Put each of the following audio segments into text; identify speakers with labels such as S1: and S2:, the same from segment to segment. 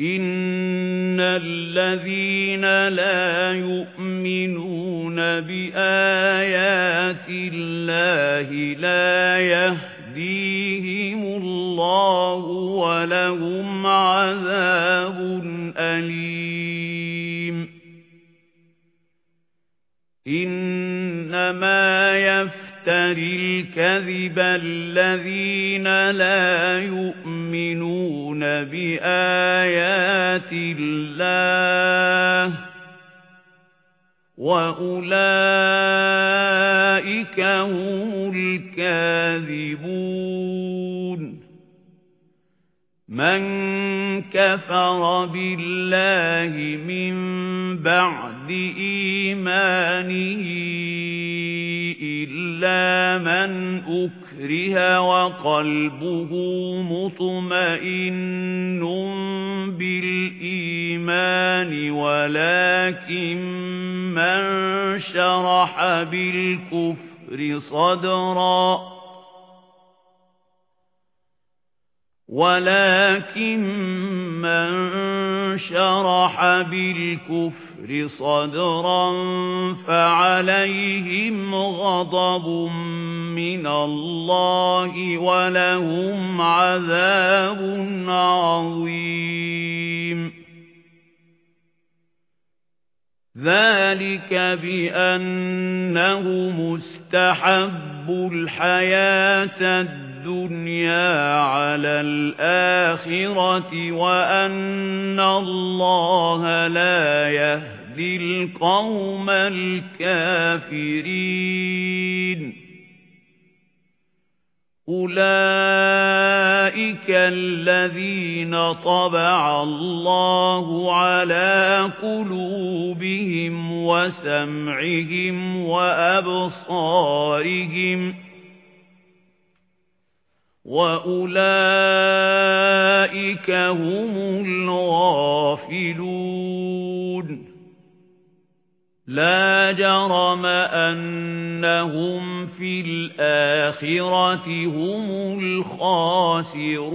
S1: إِنَّ الَّذِينَ لَا يُؤْمِنُونَ بِآيَاتِ اللَّهِ لَا يَهْدِيهِمُ اللَّهُ وَلَهُمْ عَذَابٌ أَلِيمٌ إِنَّمَا يَفْتَرِي الْكَذِبَ الَّذِينَ لَا يُؤْمِنُونَ بِآيَاتِ اللَّهِ وَأُولَئِكَ هُمُ الْكَاذِبُونَ. مَنْ كَفَرَ بِاللَّهِ مِنْ بَعْدِ إِيمَانِهِ إِلَّا مَنْ أُكْرِهَ وَقَلْبُهُ مُطْمَئِنٌّ بِالْإِيمَانِ وَلَكِنْ مَنْ شَرَحَ بِالْكُفْرِ صَدْرًا ولكن من شرح بالكفر صدرا فعليهم غضب من الله ولهم عذاب عظيم. ذلك بأنه مستحب الحياة الدُّنْيَا عَلَى الْآخِرَةِ وَأَنَّ اللَّهَ لَا يَهْدِي الْقَوْمَ الْكَافِرِينَ أُولَئِكَ الَّذِينَ طَبَعَ اللَّهُ عَلَى قُلُوبِهِمْ وَسَمْعِهِمْ وَأَبْصَارِهِمْ وَأُولَئِكَ هُمُ الْغَافِلُونَ لَا جَرَمَ أَنَّهُمْ فِي الْآخِرَةِ هُمُ الْخَاسِرُونَ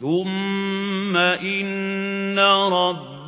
S1: ثُمَّ إِنَّ